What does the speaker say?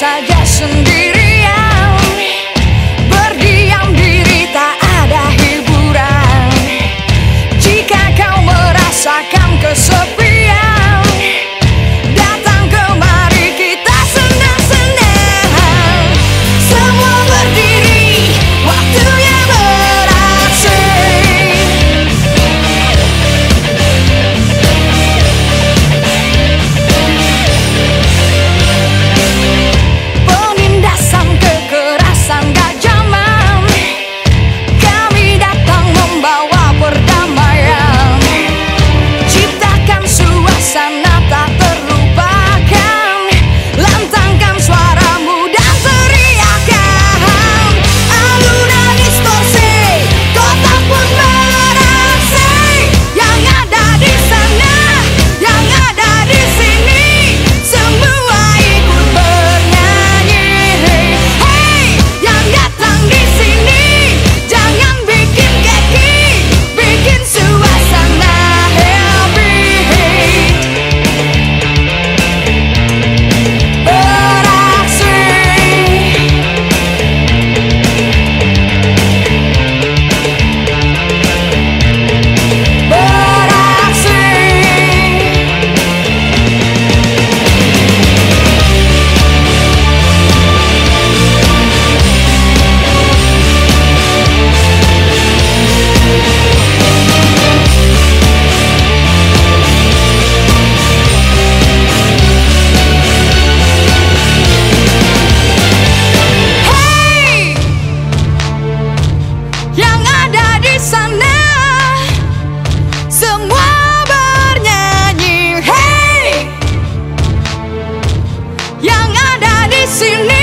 más allá. See missing